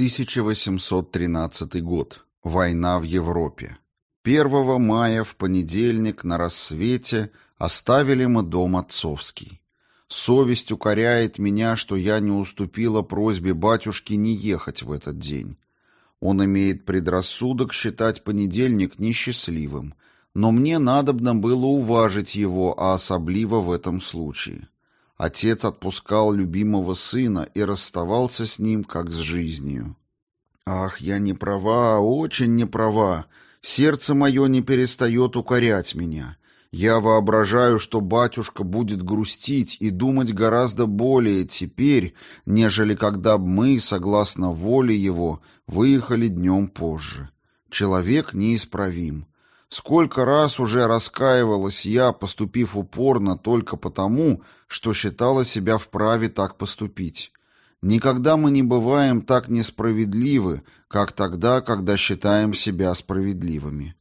1813 год. Война в Европе. 1 мая в понедельник на рассвете оставили мы дом отцовский. Совесть укоряет меня, что я не уступила просьбе батюшки не ехать в этот день. Он имеет предрассудок считать понедельник несчастливым, но мне надобно было уважить его, а особливо в этом случае. Отец отпускал любимого сына и расставался с ним, как с жизнью. Ах, я не права, очень не права. Сердце мое не перестает укорять меня. Я воображаю, что батюшка будет грустить и думать гораздо более теперь, нежели когда мы, согласно воле его, выехали днем позже. Человек неисправим. Сколько раз уже раскаивалась я, поступив упорно только потому, что считала себя вправе так поступить. Никогда мы не бываем так несправедливы, как тогда, когда считаем себя справедливыми.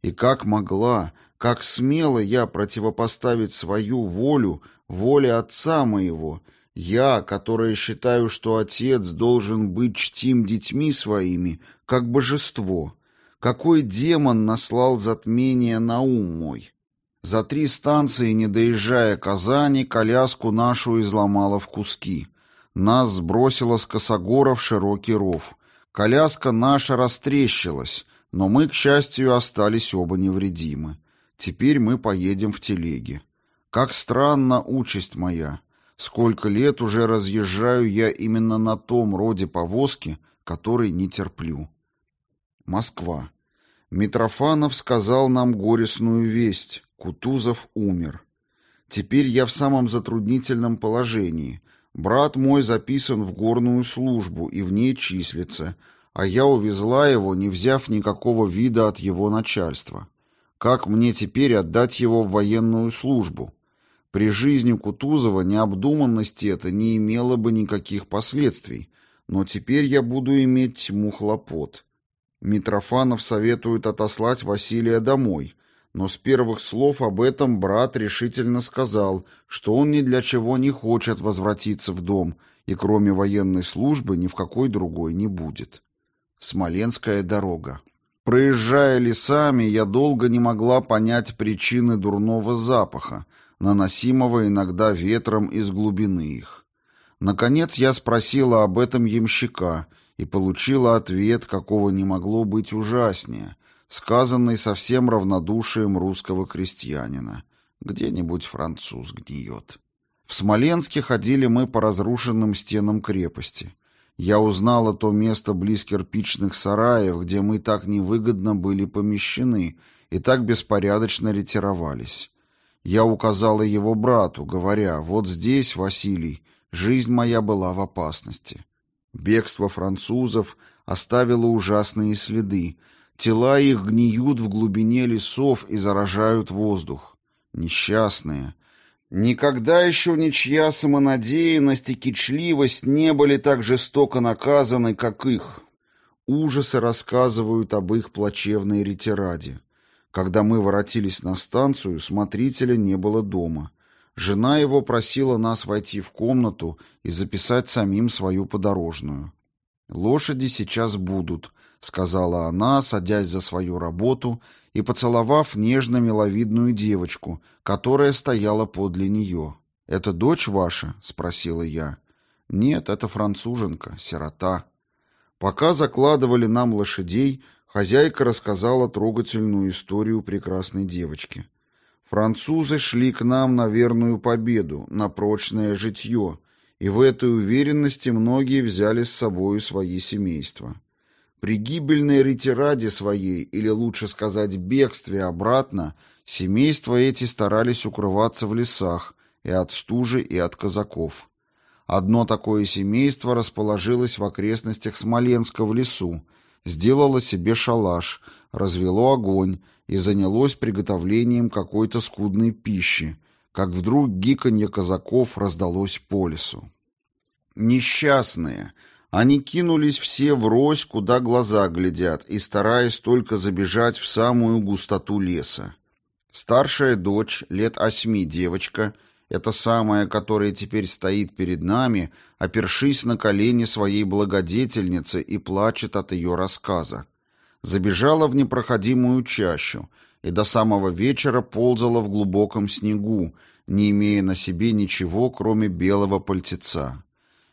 И как могла, как смело я противопоставить свою волю воле отца моего, я, которая считаю, что отец должен быть чтим детьми своими, как божество, какой демон наслал затмение на ум мой? За три станции, не доезжая Казани, коляску нашу изломала в куски. Нас сбросило с косогора в широкий ров. Коляска наша растрещилась, но мы, к счастью, остались оба невредимы. Теперь мы поедем в телеге. Как странна участь моя. Сколько лет уже разъезжаю я именно на том роде повозки, который не терплю. Москва. Митрофанов сказал нам горестную весть. Кутузов умер. Теперь я в самом затруднительном положении. Брат мой записан в горную службу и в ней числится, а я увезла его, не взяв никакого вида от его начальства. Как мне теперь отдать его в военную службу? При жизни Кутузова необдуманность эта не имела бы никаких последствий, но теперь я буду иметь тьму хлопот. Митрофанов советует отослать Василия домой, но с первых слов об этом брат решительно сказал, что он ни для чего не хочет возвратиться в дом и кроме военной службы ни в какой другой не будет. Смоленская дорога. Проезжая лесами, я долго не могла понять причины дурного запаха, наносимого иногда ветром из глубины их. Наконец я спросила об этом ямщика — и получила ответ, какого не могло быть ужаснее, сказанный со всем равнодушием русского крестьянина. Где-нибудь француз гниет. В Смоленске ходили мы по разрушенным стенам крепости. Я узнала то место близ кирпичных сараев, где мы так невыгодно были помещены и так беспорядочно ретировались. Я указала его брату, говоря, вот здесь, Василий, жизнь моя была в опасности. Бегство французов оставило ужасные следы. Тела их гниют в глубине лесов и заражают воздух. Несчастные. Никогда еще ничья самонадеянность и кичливость не были так жестоко наказаны, как их. Ужасы рассказывают об их плачевной ретираде. Когда мы воротились на станцию, смотрителя не было дома. Жена его просила нас войти в комнату и записать самим свою подорожную. «Лошади сейчас будут», — сказала она, садясь за свою работу и поцеловав нежно-миловидную девочку, которая стояла подле нее. «Это дочь ваша?» — спросила я. «Нет, это француженка, сирота». Пока закладывали нам лошадей, хозяйка рассказала трогательную историю прекрасной девочки. Французы шли к нам на верную победу, на прочное житье, и в этой уверенности многие взяли с собою свои семейства. При гибельной ретираде своей, или лучше сказать бегстве обратно, семейства эти старались укрываться в лесах и от стужи, и от казаков. Одно такое семейство расположилось в окрестностях Смоленска в лесу, сделало себе шалаш, развело огонь и занялось приготовлением какой-то скудной пищи, как вдруг гиканье казаков раздалось по лесу. Несчастные! Они кинулись все врозь, куда глаза глядят, и стараясь только забежать в самую густоту леса. Старшая дочь, лет осьми девочка, это самое, которое теперь стоит перед нами, опершись на колени своей благодетельницы и плачет от ее рассказа. Забежала в непроходимую чащу и до самого вечера ползала в глубоком снегу, не имея на себе ничего, кроме белого пальтеца.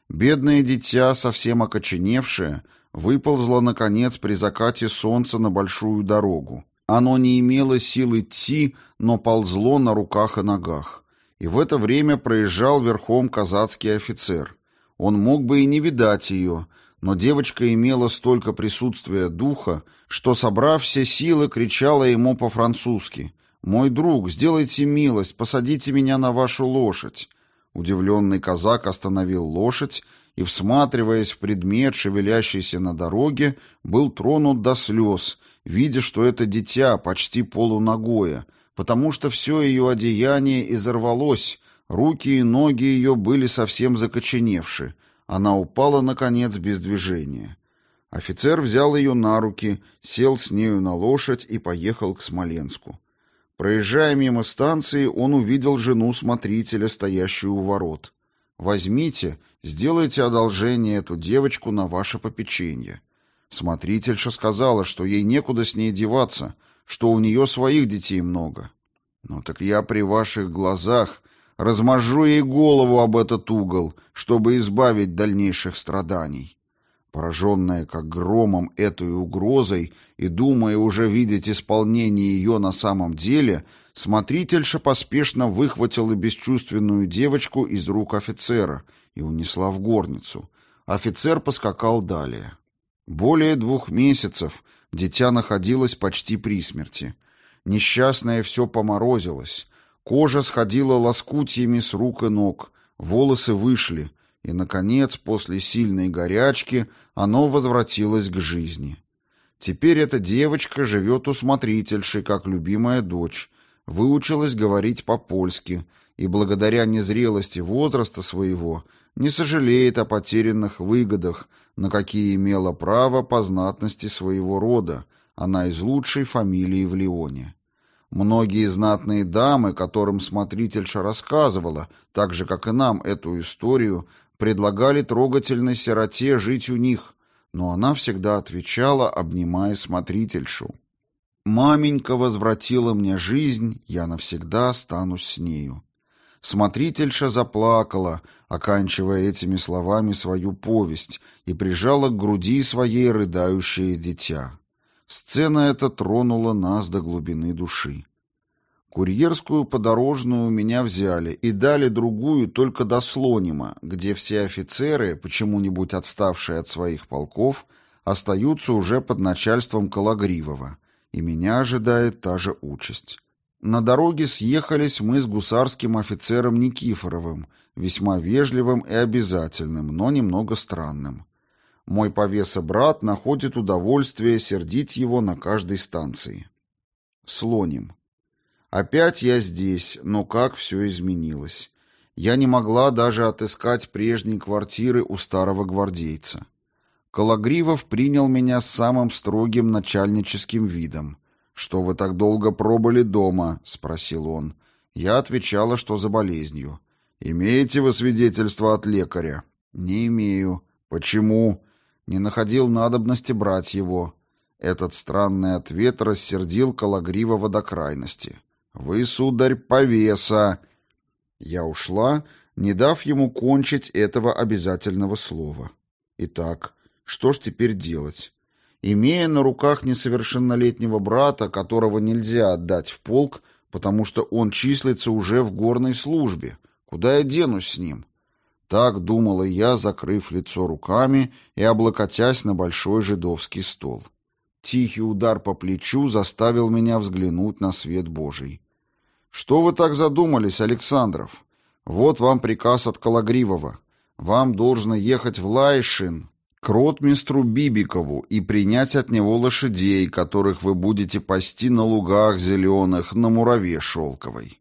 Бедное дитя, совсем окоченевшее, выползло, наконец, при закате солнца на большую дорогу. Оно не имело сил идти, но ползло на руках и ногах. И в это время проезжал верхом казацкий офицер. Он мог бы и не видать ее, но девочка имела столько присутствия духа, что, собрав все силы, кричала ему по-французски «Мой друг, сделайте милость, посадите меня на вашу лошадь». Удивленный казак остановил лошадь и, всматриваясь в предмет, шевелящийся на дороге, был тронут до слез, видя, что это дитя почти полуногое, потому что все ее одеяние изорвалось, руки и ноги ее были совсем закоченевши. Она упала, наконец, без движения. Офицер взял ее на руки, сел с нею на лошадь и поехал к Смоленску. Проезжая мимо станции, он увидел жену смотрителя, стоящую у ворот. «Возьмите, сделайте одолжение эту девочку на ваше попечение». Смотрительша сказала, что ей некуда с ней деваться, что у нее своих детей много. Ну так я при ваших глазах размажу ей голову об этот угол, чтобы избавить дальнейших страданий. Пораженная как громом этой угрозой и думая уже видеть исполнение ее на самом деле, смотрительша поспешно выхватила бесчувственную девочку из рук офицера и унесла в горницу. Офицер поскакал далее. Более двух месяцев дитя находилось почти при смерти. Несчастное все поморозилось, кожа сходила лоскутьями с рук и ног, волосы вышли, и, наконец, после сильной горячки, оно возвратилось к жизни. Теперь эта девочка живет у смотрительши, как любимая дочь, выучилась говорить по-польски и, благодаря незрелости возраста своего, не сожалеет о потерянных выгодах, на какие имела право по знатности своего рода, она из лучшей фамилии в Лионе. Многие знатные дамы, которым смотрительша рассказывала, так же, как и нам, эту историю, предлагали трогательной сироте жить у них, но она всегда отвечала, обнимая смотрительшу. «Маменька возвратила мне жизнь, я навсегда останусь с нею». Смотрительша заплакала, оканчивая этими словами свою повесть, и прижала к груди своей рыдающее дитя. Сцена эта тронула нас до глубины души. Курьерскую подорожную меня взяли и дали другую только до Слонима, где все офицеры, почему-нибудь отставшие от своих полков, остаются уже под начальством Калагривова, и меня ожидает та же участь. На дороге съехались мы с гусарским офицером Никифоровым, весьма вежливым и обязательным, но немного странным. Мой повеса брат находит удовольствие сердить его на каждой станции. Слоним. Опять я здесь, но как все изменилось. Я не могла даже отыскать прежней квартиры у старого гвардейца. Калагривов принял меня с самым строгим начальническим видом. «Что вы так долго пробыли дома?» — спросил он. Я отвечала, что за болезнью. «Имеете вы свидетельство от лекаря?» «Не имею». «Почему?» «Не находил надобности брать его». Этот странный ответ рассердил Калагривова до крайности. «Вы, сударь, повеса!» Я ушла, не дав ему кончить этого обязательного слова. Итак, что ж теперь делать? Имея на руках несовершеннолетнего брата, которого нельзя отдать в полк, потому что он числится уже в горной службе, куда я денусь с ним? Так думала я, закрыв лицо руками и облокотясь на большой жидовский стол. Тихий удар по плечу заставил меня взглянуть на свет Божий. «Что вы так задумались, Александров? Вот вам приказ от Калагривова. Вам должно ехать в Лайшин, к ротмистру Бибикову и принять от него лошадей, которых вы будете пасти на лугах зеленых, на мураве шелковой».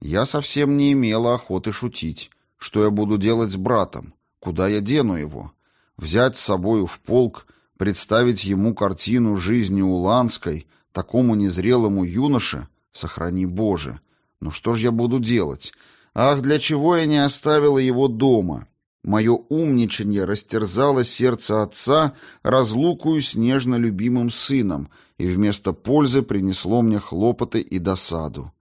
Я совсем не имела охоты шутить. Что я буду делать с братом? Куда я дену его? Взять с собою в полк, представить ему картину жизни Уланской, такому незрелому юноше, сохрани Боже, ну что ж я буду делать? Ах, для чего я не оставила его дома? Мое умничанье растерзало сердце отца разлукую с нежно любимым сыном и вместо пользы принесло мне хлопоты и досаду.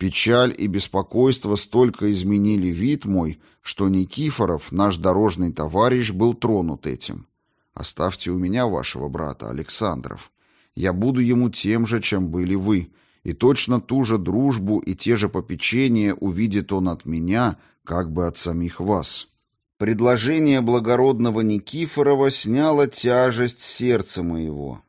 Печаль и беспокойство столько изменили вид мой, что Никифоров, наш дорожный товарищ, был тронут этим. Оставьте у меня вашего брата, Александров. Я буду ему тем же, чем были вы, и точно ту же дружбу и те же попечения увидит он от меня, как бы от самих вас. Предложение благородного Никифорова сняло тяжесть сердца моего.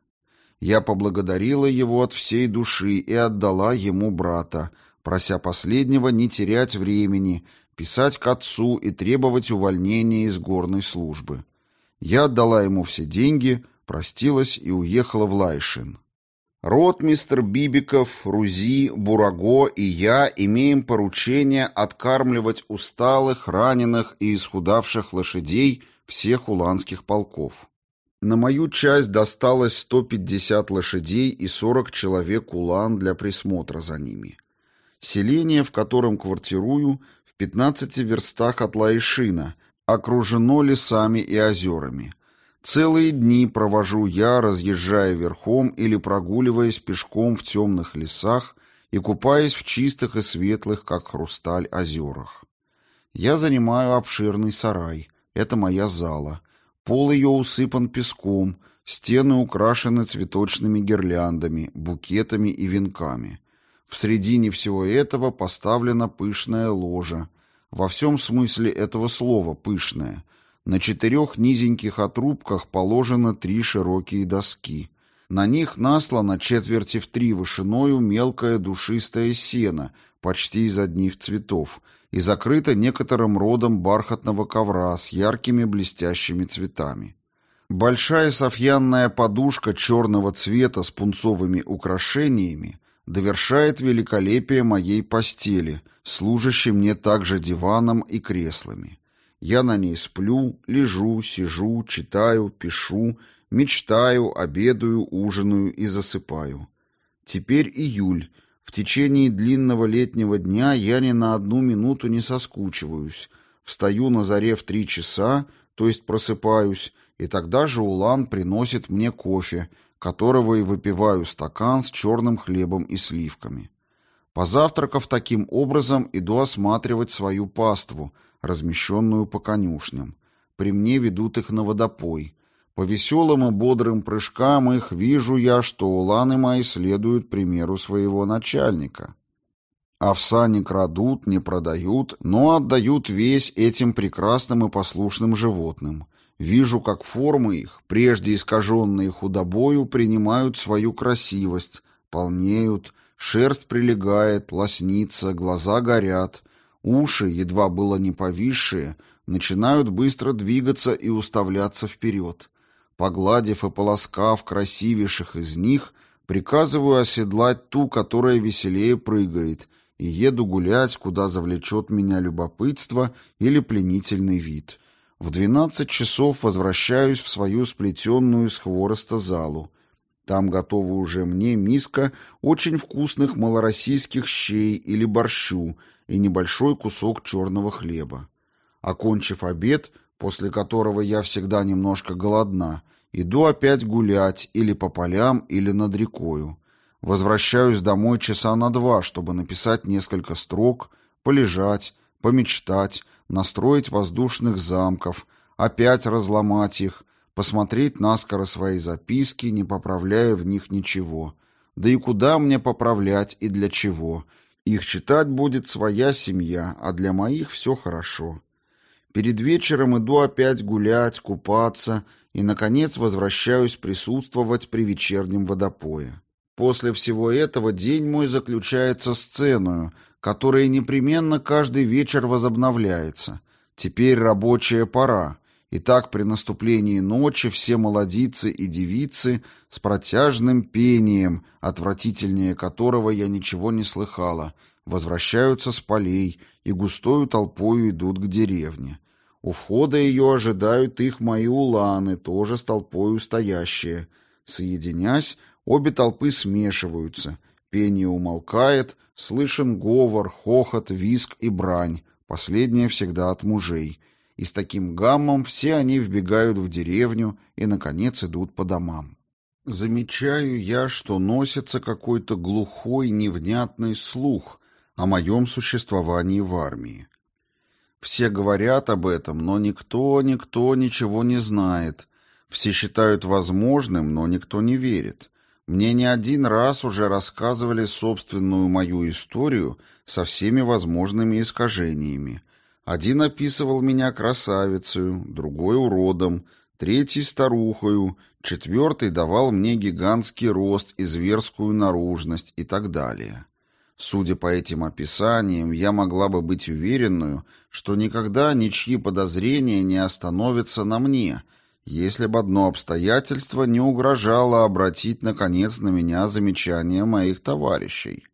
Я поблагодарила его от всей души и отдала ему брата, прося последнего не терять времени, писать к отцу и требовать увольнения из горной службы. Я отдала ему все деньги, простилась и уехала в Лайшин. Ротмистр Бибиков, Рузи, Бураго и я имеем поручение откармливать усталых, раненых и исхудавших лошадей всех уланских полков. На мою часть досталось 150 лошадей и 40 человек улан для присмотра за ними. Селение, в котором квартирую, в 15 верстах от Лаишина, окружено лесами и озерами – Целые дни провожу я, разъезжая верхом или прогуливаясь пешком в темных лесах и купаясь в чистых и светлых, как хрусталь, озерах. Я занимаю обширный сарай. Это моя зала. Пол ее усыпан песком, стены украшены цветочными гирляндами, букетами и венками. В середине всего этого поставлена пышная ложа. Во всем смысле этого слова «пышная», на четырех низеньких отрубках положено три широкие доски. На них наслано четверти в три вышиною мелкое душистое сено, почти из одних цветов, и закрыто некоторым родом бархатного ковра с яркими блестящими цветами. Большая софьянная подушка черного цвета с пунцовыми украшениями довершает великолепие моей постели, служащей мне также диваном и креслами. Я на ней сплю, лежу, сижу, читаю, пишу, мечтаю, обедаю, ужинаю и засыпаю. Теперь июль. В течение длинного летнего дня я ни на одну минуту не соскучиваюсь. Встаю на заре в три часа, то есть просыпаюсь, и тогда же Улан приносит мне кофе, которого и выпиваю стакан с черным хлебом и сливками. Позавтракав таким образом, иду осматривать свою паству, размещенную по конюшням. При мне ведут их на водопой. По веселым и бодрым прыжкам их вижу я, что уланы мои следуют примеру своего начальника. Овса не крадут, не продают, но отдают весь этим прекрасным и послушным животным. Вижу, как формы их, прежде искаженные худобою, принимают свою красивость, полнеют, шерсть прилегает, лоснится, глаза горят, Уши, едва было не повисшие, начинают быстро двигаться и уставляться вперед. Погладив и полоскав красивейших из них, приказываю оседлать ту, которая веселее прыгает, и еду гулять, куда завлечет меня любопытство или пленительный вид. В двенадцать часов возвращаюсь в свою сплетенную из хвороста залу. Там готова уже мне миска очень вкусных малороссийских щей или борщу — и небольшой кусок черного хлеба. Окончив обед, после которого я всегда немножко голодна, иду опять гулять или по полям, или над рекою. Возвращаюсь домой часа на два, чтобы написать несколько строк, полежать, помечтать, настроить воздушных замков, опять разломать их, посмотреть наскоро свои записки, не поправляя в них ничего. Да и куда мне поправлять и для чего — их читать будет своя семья, а для моих все хорошо. Перед вечером иду опять гулять, купаться и, наконец, возвращаюсь присутствовать при вечернем водопое. После всего этого день мой заключается сценую, которая непременно каждый вечер возобновляется. Теперь рабочая пора. И так при наступлении ночи все молодицы и девицы с протяжным пением, отвратительнее которого я ничего не слыхала, возвращаются с полей и густою толпою идут к деревне. У входа ее ожидают их мои уланы, тоже с толпою стоящие. Соединясь, обе толпы смешиваются. Пение умолкает, слышен говор, хохот, виск и брань, последняя всегда от мужей. И с таким гаммом все они вбегают в деревню и, наконец, идут по домам. Замечаю я, что носится какой-то глухой, невнятный слух о моем существовании в армии. Все говорят об этом, но никто, никто ничего не знает. Все считают возможным, но никто не верит. Мне не один раз уже рассказывали собственную мою историю со всеми возможными искажениями. Один описывал меня красавицей, другой уродом, третий старухою, четвертый давал мне гигантский рост и зверскую наружность и так далее. Судя по этим описаниям, я могла бы быть уверенную, что никогда ничьи подозрения не остановятся на мне, если бы одно обстоятельство не угрожало обратить, наконец, на меня замечания моих товарищей.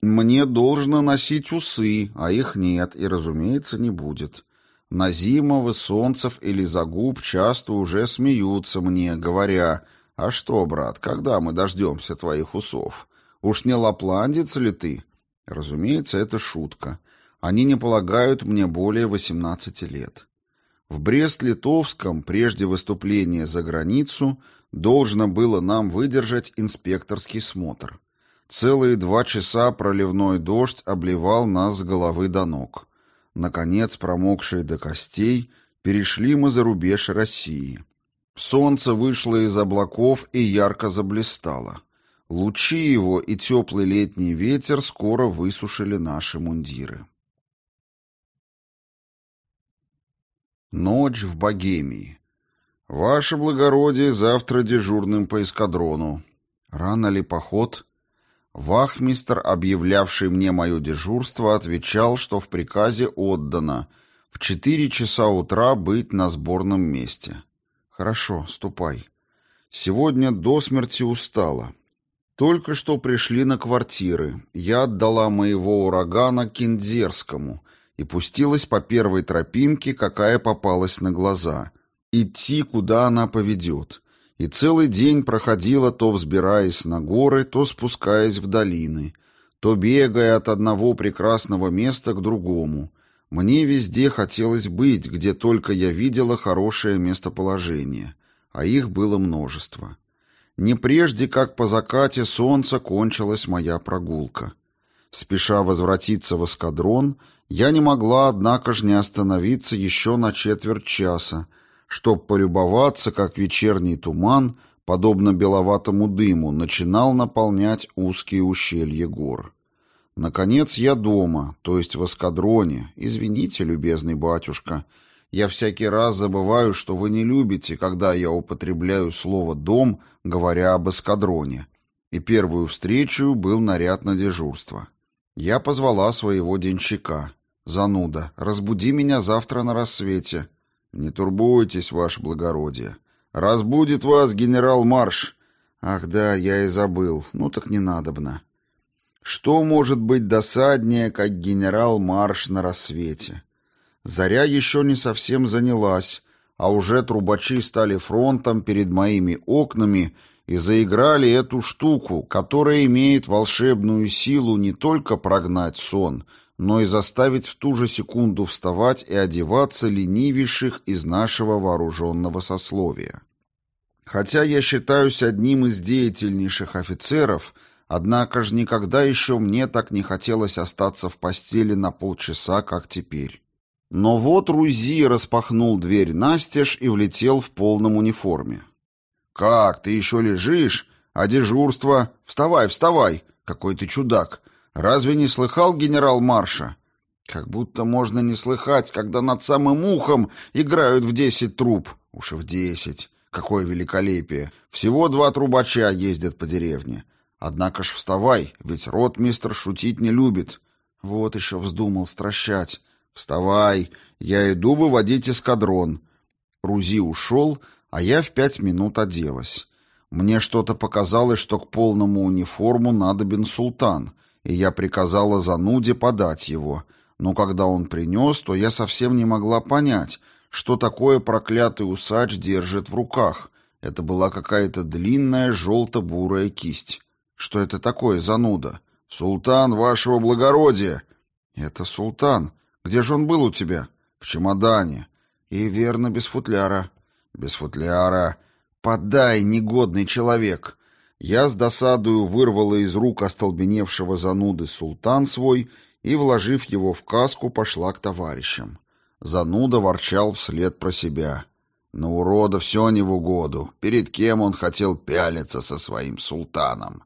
Мне должно носить усы, а их нет и, разумеется, не будет. Назимов, Солнцев или Загуб часто уже смеются мне, говоря, «А что, брат, когда мы дождемся твоих усов? Уж не лапландец ли ты?» Разумеется, это шутка. Они не полагают мне более 18 лет. В Брест-Литовском, прежде выступления за границу, должно было нам выдержать инспекторский смотр. Целые два часа проливной дождь обливал нас с головы до ног. Наконец, промокшие до костей, перешли мы за рубеж России. Солнце вышло из облаков и ярко заблистало. Лучи его и теплый летний ветер скоро высушили наши мундиры. Ночь в Богемии. Ваше благородие завтра дежурным по эскадрону. Рано ли поход? Вахмистр, объявлявший мне мое дежурство, отвечал, что в приказе отдано в четыре часа утра быть на сборном месте. Хорошо, ступай. Сегодня до смерти устала. Только что пришли на квартиры. Я отдала моего урагана Киндзерскому и пустилась по первой тропинке, какая попалась на глаза. Идти, куда она поведет и целый день проходила то взбираясь на горы, то спускаясь в долины, то бегая от одного прекрасного места к другому. Мне везде хотелось быть, где только я видела хорошее местоположение, а их было множество. Не прежде, как по закате солнца кончилась моя прогулка. Спеша возвратиться в эскадрон, я не могла, однако же, не остановиться еще на четверть часа, чтоб полюбоваться, как вечерний туман, подобно беловатому дыму, начинал наполнять узкие ущелья гор. Наконец я дома, то есть в эскадроне. Извините, любезный батюшка, я всякий раз забываю, что вы не любите, когда я употребляю слово «дом», говоря об эскадроне. И первую встречу был наряд на дежурство. Я позвала своего денщика. «Зануда, разбуди меня завтра на рассвете. «Не турбуйтесь, ваше благородие. Разбудит вас генерал-марш». «Ах да, я и забыл. Ну так не надобно». Что может быть досаднее, как генерал-марш на рассвете? Заря еще не совсем занялась, а уже трубачи стали фронтом перед моими окнами и заиграли эту штуку, которая имеет волшебную силу не только прогнать сон, но и заставить в ту же секунду вставать и одеваться ленивейших из нашего вооруженного сословия. Хотя я считаюсь одним из деятельнейших офицеров, однако же никогда еще мне так не хотелось остаться в постели на полчаса, как теперь. Но вот Рузи распахнул дверь настежь и влетел в полном униформе. «Как, ты еще лежишь? А дежурство? Вставай, вставай! Какой ты чудак! Разве не слыхал генерал Марша? Как будто можно не слыхать, когда над самым ухом играют в десять труб. Уж в десять. Какое великолепие. Всего два трубача ездят по деревне. Однако ж вставай, ведь ротмистр шутить не любит. Вот еще вздумал стращать. Вставай, я иду выводить эскадрон. Рузи ушел, а я в пять минут оделась. Мне что-то показалось, что к полному униформу надобен султан — и я приказала зануде подать его, но когда он принес, то я совсем не могла понять, что такое проклятый усач держит в руках. Это была какая-то длинная желто-бурая кисть. Что это такое, зануда? «Султан вашего благородия!» «Это султан. Где же он был у тебя?» «В чемодане». «И верно, без футляра». «Без футляра». «Подай, негодный человек!» Я с досадою вырвала из рук остолбеневшего зануды султан свой и, вложив его в каску, пошла к товарищам. Зануда ворчал вслед про себя. На урода все не в угоду. Перед кем он хотел пялиться со своим султаном?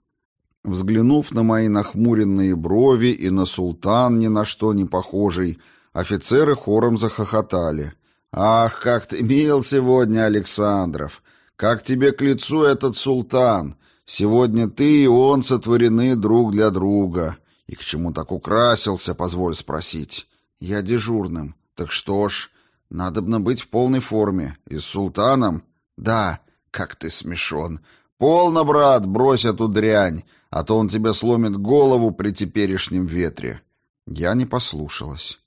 Взглянув на мои нахмуренные брови и на султан, ни на что не похожий, офицеры хором захохотали. «Ах, как ты мил сегодня, Александров! Как тебе к лицу этот султан! Сегодня ты и он сотворены друг для друга. И к чему так украсился, позволь спросить? Я дежурным. Так что ж, надобно быть в полной форме. И с султаном? Да, как ты смешон. Полно, брат, брось эту дрянь, а то он тебе сломит голову при теперешнем ветре. Я не послушалась.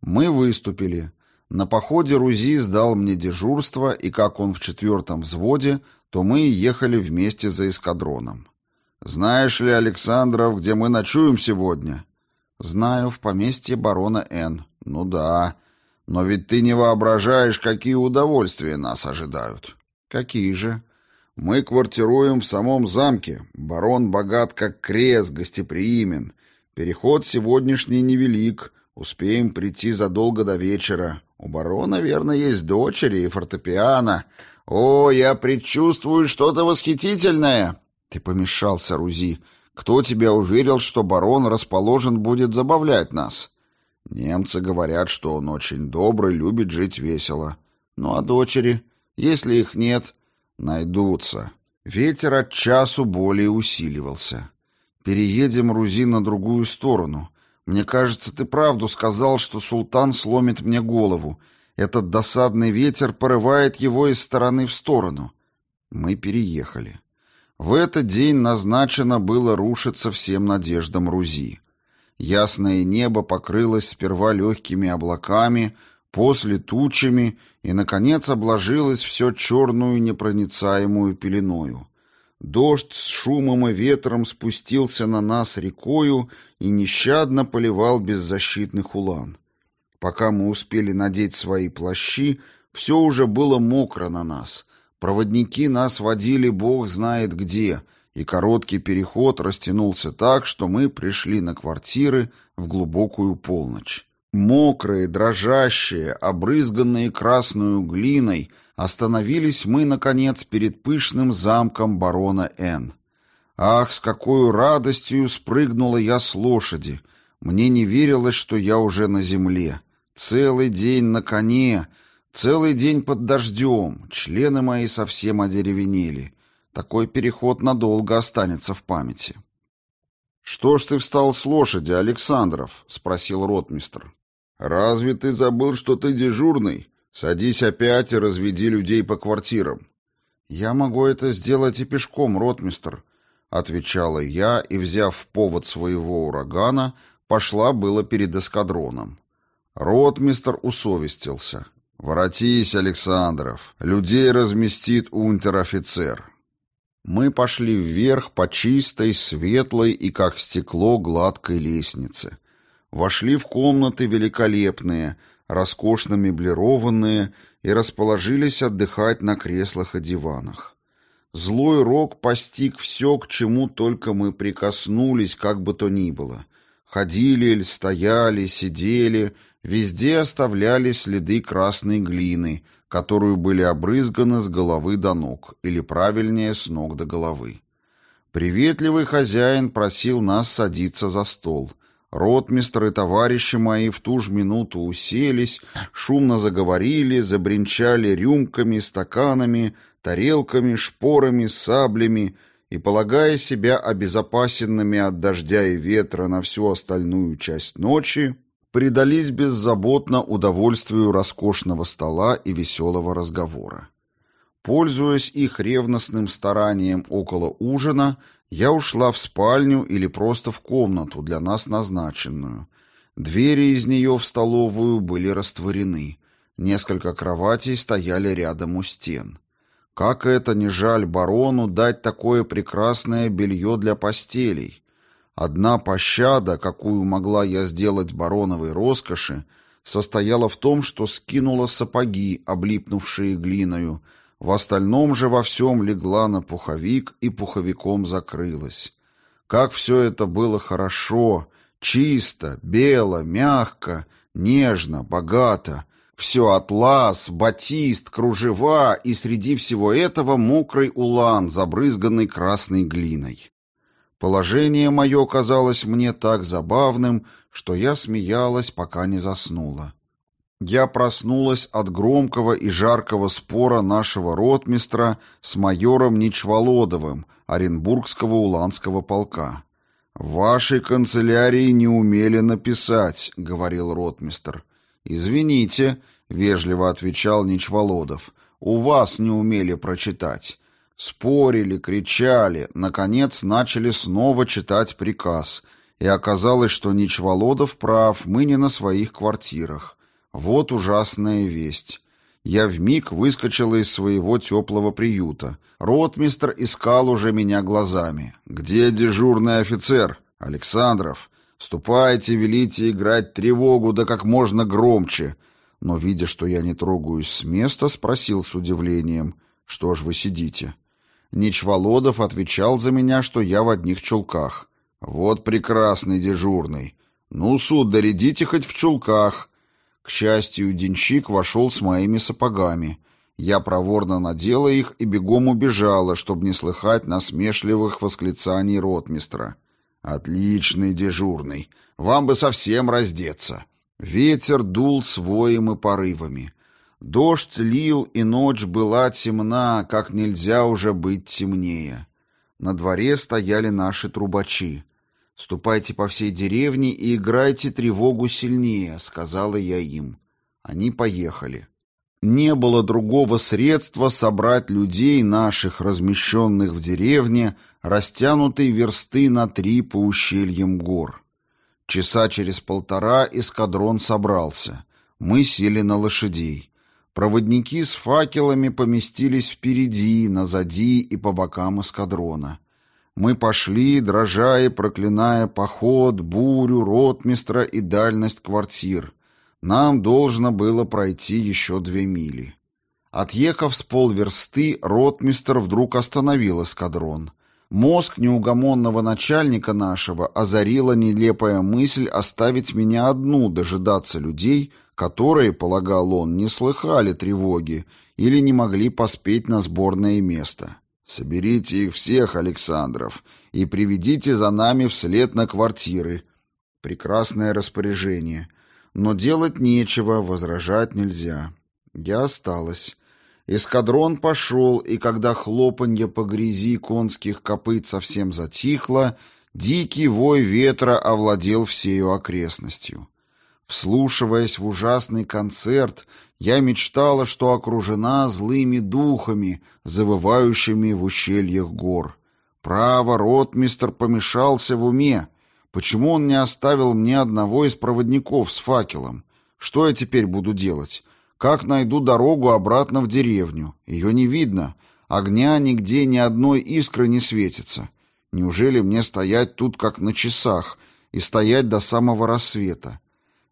Мы выступили. На походе Рузи сдал мне дежурство, и как он в четвертом взводе, то мы ехали вместе за эскадроном. «Знаешь ли, Александров, где мы ночуем сегодня?» «Знаю, в поместье барона Н». «Ну да. Но ведь ты не воображаешь, какие удовольствия нас ожидают». «Какие же?» «Мы квартируем в самом замке. Барон богат как крест, гостеприимен. Переход сегодняшний невелик. Успеем прийти задолго до вечера. У барона, верно, есть дочери и фортепиано. О, я предчувствую что-то восхитительное!» «Ты помешался, Рузи. Кто тебя уверил, что барон расположен будет забавлять нас?» «Немцы говорят, что он очень добрый, любит жить весело. Ну а дочери? Если их нет, найдутся». Ветер от часу более усиливался. «Переедем, Рузи, на другую сторону. Мне кажется, ты правду сказал, что султан сломит мне голову. Этот досадный ветер порывает его из стороны в сторону». Мы переехали. В этот день назначено было рушиться всем надеждам Рузи. Ясное небо покрылось сперва легкими облаками, после тучами и, наконец, обложилось все черную непроницаемую пеленою. Дождь с шумом и ветром спустился на нас рекою и нещадно поливал беззащитных улан. Пока мы успели надеть свои плащи, все уже было мокро на нас — Проводники нас водили бог знает где, и короткий переход растянулся так, что мы пришли на квартиры в глубокую полночь. Мокрые, дрожащие, обрызганные красную глиной, остановились мы, наконец, перед пышным замком барона Н. Ах, с какой радостью спрыгнула я с лошади! Мне не верилось, что я уже на земле. Целый день на коне — Целый день под дождем, члены мои совсем одеревенели. Такой переход надолго останется в памяти. «Что ж ты встал с лошади, Александров?» — спросил ротмистр. «Разве ты забыл, что ты дежурный? Садись опять и разведи людей по квартирам». «Я могу это сделать и пешком, ротмистр», — отвечала я и, взяв повод своего урагана, пошла было перед эскадроном. Ротмистр усовестился. «Воротись, Александров, людей разместит унтер-офицер». Мы пошли вверх по чистой, светлой и, как стекло, гладкой лестнице. Вошли в комнаты великолепные, роскошно меблированные, и расположились отдыхать на креслах и диванах. Злой рок постиг все, к чему только мы прикоснулись, как бы то ни было. Ходили или стояли, сидели, Везде оставляли следы красной глины, которую были обрызганы с головы до ног, или правильнее, с ног до головы. Приветливый хозяин просил нас садиться за стол. Ротмистр и товарищи мои в ту же минуту уселись, шумно заговорили, забринчали рюмками, стаканами, тарелками, шпорами, саблями и, полагая себя обезопасенными от дождя и ветра на всю остальную часть ночи, предались беззаботно удовольствию роскошного стола и веселого разговора. Пользуясь их ревностным старанием около ужина, я ушла в спальню или просто в комнату, для нас назначенную. Двери из нее в столовую были растворены. Несколько кроватей стояли рядом у стен. Как это не жаль барону дать такое прекрасное белье для постелей. Одна пощада, какую могла я сделать бароновой роскоши, состояла в том, что скинула сапоги, облипнувшие глиною, в остальном же во всем легла на пуховик и пуховиком закрылась. Как все это было хорошо, чисто, бело, мягко, нежно, богато. Все атлас, батист, кружева и среди всего этого мокрый улан, забрызганный красной глиной. Положение мое казалось мне так забавным, что я смеялась, пока не заснула. Я проснулась от громкого и жаркого спора нашего ротмистра с майором Ничволодовым, Оренбургского уланского полка. «В вашей канцелярии не умели написать», — говорил ротмистр. «Извините», — вежливо отвечал Ничволодов, — «у вас не умели прочитать». Спорили, кричали, наконец начали снова читать приказ, и оказалось, что Ничволодов прав, мы не на своих квартирах. Вот ужасная весть. Я вмиг выскочила из своего теплого приюта. Ротмистр искал уже меня глазами. «Где дежурный офицер?» «Александров, ступайте, велите играть тревогу, да как можно громче». Но, видя, что я не трогаюсь с места, спросил с удивлением, «Что ж вы сидите?» Ничволодов отвечал за меня, что я в одних чулках. «Вот прекрасный дежурный. Ну, суд, доредите хоть в чулках». К счастью, денщик вошел с моими сапогами. Я проворно надела их и бегом убежала, чтобы не слыхать насмешливых восклицаний ротмистра. «Отличный дежурный! Вам бы совсем раздеться!» Ветер дул своим и порывами. Дождь лил, и ночь была темна, как нельзя уже быть темнее. На дворе стояли наши трубачи. «Ступайте по всей деревне и играйте тревогу сильнее», — сказала я им. Они поехали. Не было другого средства собрать людей наших, размещенных в деревне, растянутой версты на три по ущельям гор. Часа через полтора эскадрон собрался. Мы сели на лошадей. Проводники с факелами поместились впереди, назади и по бокам эскадрона. Мы пошли, дрожа и проклиная поход, бурю, ротмистра и дальность квартир. Нам должно было пройти еще две мили. Отъехав с полверсты, ротмистр вдруг остановил эскадрон. Мозг неугомонного начальника нашего озарила нелепая мысль оставить меня одну дожидаться людей, которые, полагал он, не слыхали тревоги или не могли поспеть на сборное место. Соберите их всех, Александров, и приведите за нами вслед на квартиры. Прекрасное распоряжение. Но делать нечего, возражать нельзя. Я осталась. Эскадрон пошел, и когда хлопанье по грязи конских копыт совсем затихло, дикий вой ветра овладел всею окрестностью. Вслушиваясь в ужасный концерт, я мечтала, что окружена злыми духами, завывающими в ущельях гор. Право, ротмистр помешался в уме. Почему он не оставил мне одного из проводников с факелом? Что я теперь буду делать? Как найду дорогу обратно в деревню? Ее не видно. Огня нигде ни одной искры не светится. Неужели мне стоять тут, как на часах, и стоять до самого рассвета?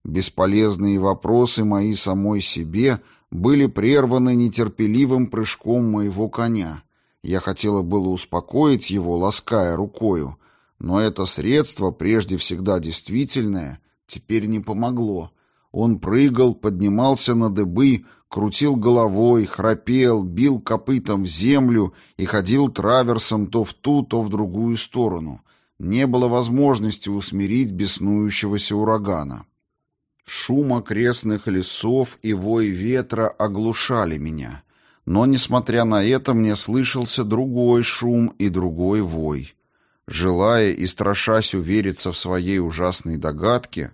Бесполезные вопросы мои самой себе были прерваны нетерпеливым прыжком моего коня. Я хотела было успокоить его, лаская рукою, но это средство, прежде всегда действительное, теперь не помогло. Он прыгал, поднимался на дыбы, крутил головой, храпел, бил копытом в землю и ходил траверсом то в ту, то в другую сторону. Не было возможности усмирить беснующегося урагана. Шум окрестных лесов и вой ветра оглушали меня. Но, несмотря на это, мне слышался другой шум и другой вой. Желая и страшась увериться в своей ужасной догадке,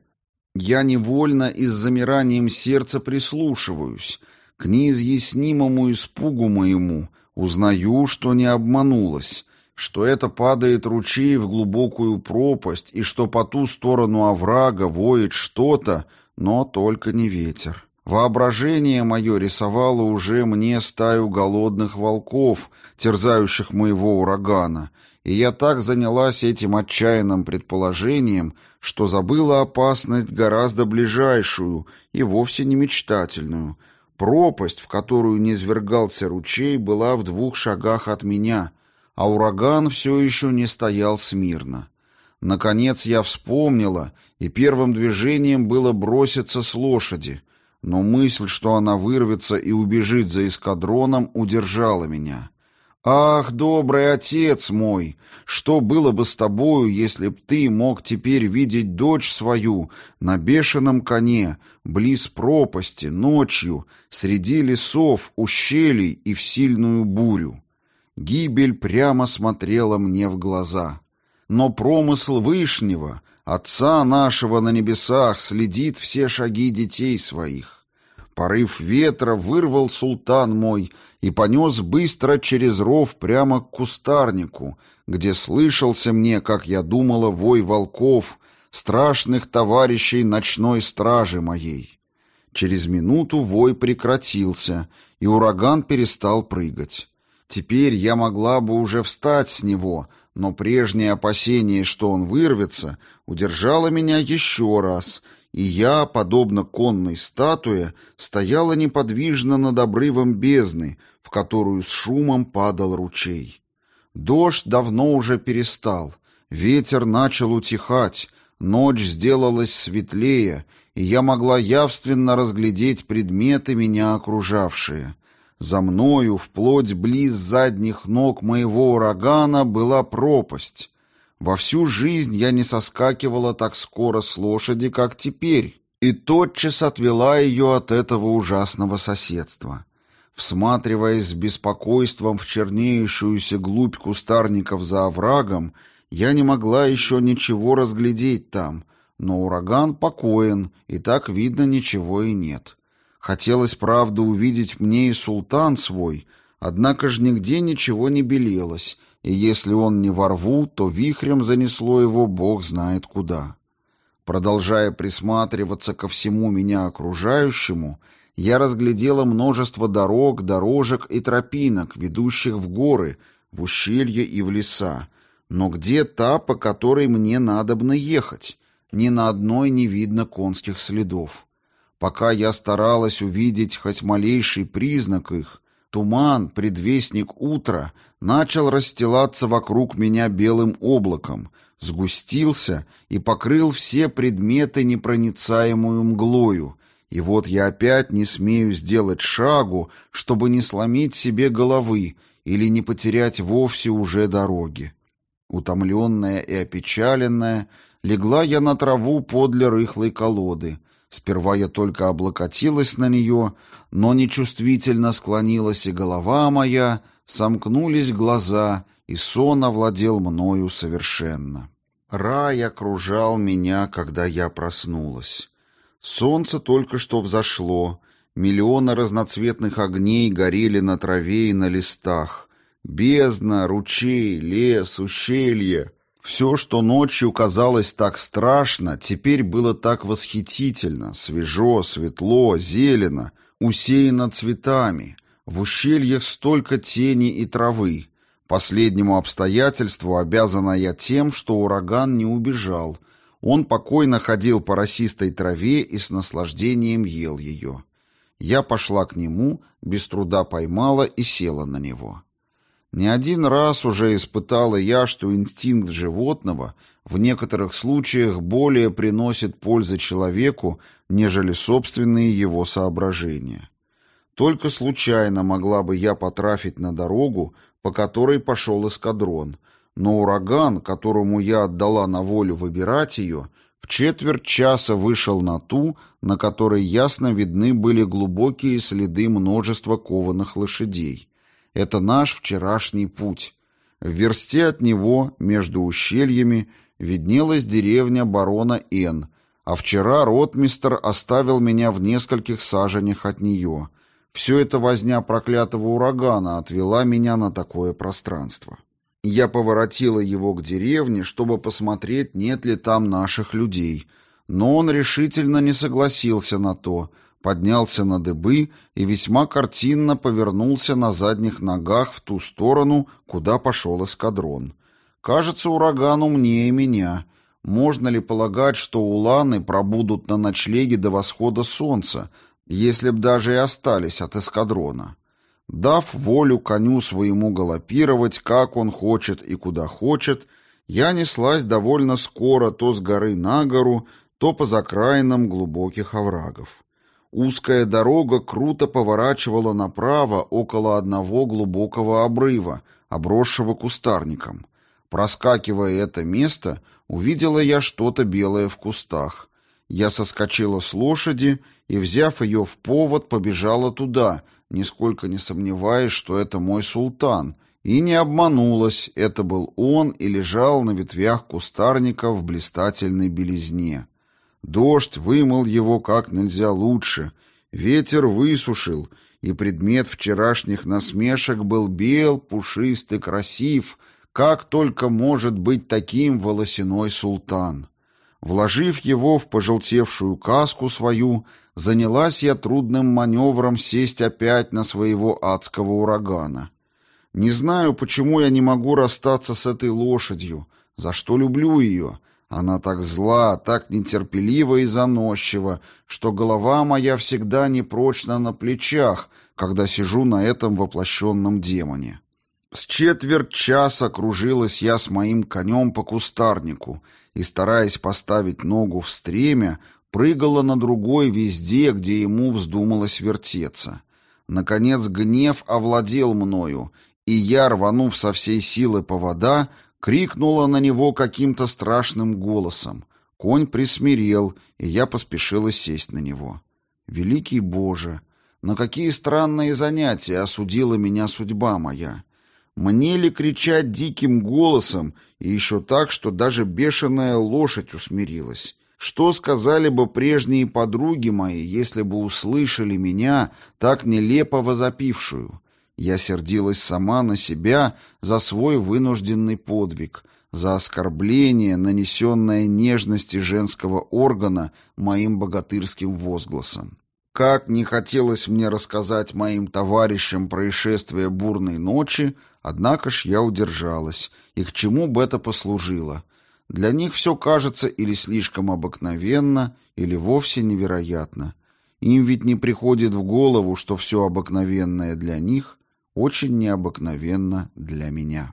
я невольно и с замиранием сердца прислушиваюсь к неизъяснимому испугу моему, узнаю, что не обманулась, что это падает ручей в глубокую пропасть и что по ту сторону оврага воет что-то, но только не ветер. Воображение мое рисовало уже мне стаю голодных волков, терзающих моего урагана, и я так занялась этим отчаянным предположением, что забыла опасность гораздо ближайшую и вовсе не мечтательную. Пропасть, в которую низвергался ручей, была в двух шагах от меня, а ураган все еще не стоял смирно. Наконец я вспомнила, и первым движением было броситься с лошади, но мысль, что она вырвется и убежит за эскадроном, удержала меня. «Ах, добрый отец мой, что было бы с тобою, если б ты мог теперь видеть дочь свою на бешеном коне, близ пропасти, ночью, среди лесов, ущелий и в сильную бурю?» Гибель прямо смотрела мне в глаза. Но промысл Вышнего, Отца нашего на небесах, следит все шаги детей своих. Порыв ветра вырвал султан мой и понес быстро через ров прямо к кустарнику, где слышался мне, как я думала, вой волков, страшных товарищей ночной стражи моей. Через минуту вой прекратился, и ураган перестал прыгать. Теперь я могла бы уже встать с него, но прежнее опасение, что он вырвется, удержало меня еще раз, и я, подобно конной статуе, стояла неподвижно над обрывом бездны, в которую с шумом падал ручей. Дождь давно уже перестал, ветер начал утихать, ночь сделалась светлее, и я могла явственно разглядеть предметы, меня окружавшие — за мною, вплоть близ задних ног моего урагана, была пропасть. Во всю жизнь я не соскакивала так скоро с лошади, как теперь, и тотчас отвела ее от этого ужасного соседства. Всматриваясь с беспокойством в чернеющуюся глубь кустарников за оврагом, я не могла еще ничего разглядеть там, но ураган покоен, и так видно ничего и нет. Хотелось, правда, увидеть мне и султан свой, однако же нигде ничего не белелось, и если он не во рву, то вихрем занесло его бог знает куда. Продолжая присматриваться ко всему меня окружающему, я разглядела множество дорог, дорожек и тропинок, ведущих в горы, в ущелья и в леса. Но где та, по которой мне надобно ехать? Ни на одной не видно конских следов. Пока я старалась увидеть хоть малейший признак их, туман, предвестник утра, начал расстилаться вокруг меня белым облаком, сгустился и покрыл все предметы непроницаемую мглою, и вот я опять не смею сделать шагу, чтобы не сломить себе головы или не потерять вовсе уже дороги. Утомленная и опечаленная, легла я на траву подле рыхлой колоды, Сперва я только облокотилась на нее, но нечувствительно склонилась и голова моя, сомкнулись глаза, и сон овладел мною совершенно. Рай окружал меня, когда я проснулась. Солнце только что взошло, миллионы разноцветных огней горели на траве и на листах. Бездна, ручей, лес, ущелье все, что ночью казалось так страшно, теперь было так восхитительно, свежо, светло, зелено, усеяно цветами. В ущельях столько тени и травы. Последнему обстоятельству обязана я тем, что ураган не убежал. Он покойно ходил по росистой траве и с наслаждением ел ее. Я пошла к нему, без труда поймала и села на него. Не один раз уже испытала я, что инстинкт животного в некоторых случаях более приносит пользы человеку, нежели собственные его соображения. Только случайно могла бы я потрафить на дорогу, по которой пошел эскадрон, но ураган, которому я отдала на волю выбирать ее, в четверть часа вышел на ту, на которой ясно видны были глубокие следы множества кованых лошадей. Это наш вчерашний путь. В версте от него, между ущельями, виднелась деревня барона Н, а вчера ротмистер оставил меня в нескольких саженях от нее. Все это возня проклятого урагана отвела меня на такое пространство. Я поворотила его к деревне, чтобы посмотреть, нет ли там наших людей, но он решительно не согласился на то, поднялся на дыбы и весьма картинно повернулся на задних ногах в ту сторону, куда пошел эскадрон. Кажется, ураган умнее меня. Можно ли полагать, что уланы пробудут на ночлеге до восхода солнца, если б даже и остались от эскадрона? Дав волю коню своему галопировать, как он хочет и куда хочет, я неслась довольно скоро то с горы на гору, то по закраинам глубоких оврагов. Узкая дорога круто поворачивала направо около одного глубокого обрыва, обросшего кустарником. Проскакивая это место, увидела я что-то белое в кустах. Я соскочила с лошади и, взяв ее в повод, побежала туда, нисколько не сомневаясь, что это мой султан, и не обманулась, это был он и лежал на ветвях кустарника в блистательной белизне. Дождь вымыл его как нельзя лучше, ветер высушил, и предмет вчерашних насмешек был бел, пушистый, красив, как только может быть таким волосяной султан. Вложив его в пожелтевшую каску свою, занялась я трудным маневром сесть опять на своего адского урагана. Не знаю, почему я не могу расстаться с этой лошадью, за что люблю ее, она так зла, так нетерпелива и заносчива, что голова моя всегда непрочна на плечах, когда сижу на этом воплощенном демоне. С четверть часа кружилась я с моим конем по кустарнику и, стараясь поставить ногу в стремя, прыгала на другой везде, где ему вздумалось вертеться. Наконец гнев овладел мною, и я, рванув со всей силы повода, крикнула на него каким-то страшным голосом. Конь присмирел, и я поспешила сесть на него. Великий Боже, на какие странные занятия осудила меня судьба моя! Мне ли кричать диким голосом, и еще так, что даже бешеная лошадь усмирилась? Что сказали бы прежние подруги мои, если бы услышали меня, так нелепо возопившую? Я сердилась сама на себя за свой вынужденный подвиг, за оскорбление, нанесенное нежности женского органа моим богатырским возгласом. Как не хотелось мне рассказать моим товарищам происшествие бурной ночи, однако ж я удержалась, и к чему бы это послужило. Для них все кажется или слишком обыкновенно, или вовсе невероятно. Им ведь не приходит в голову, что все обыкновенное для них очень необыкновенно для меня.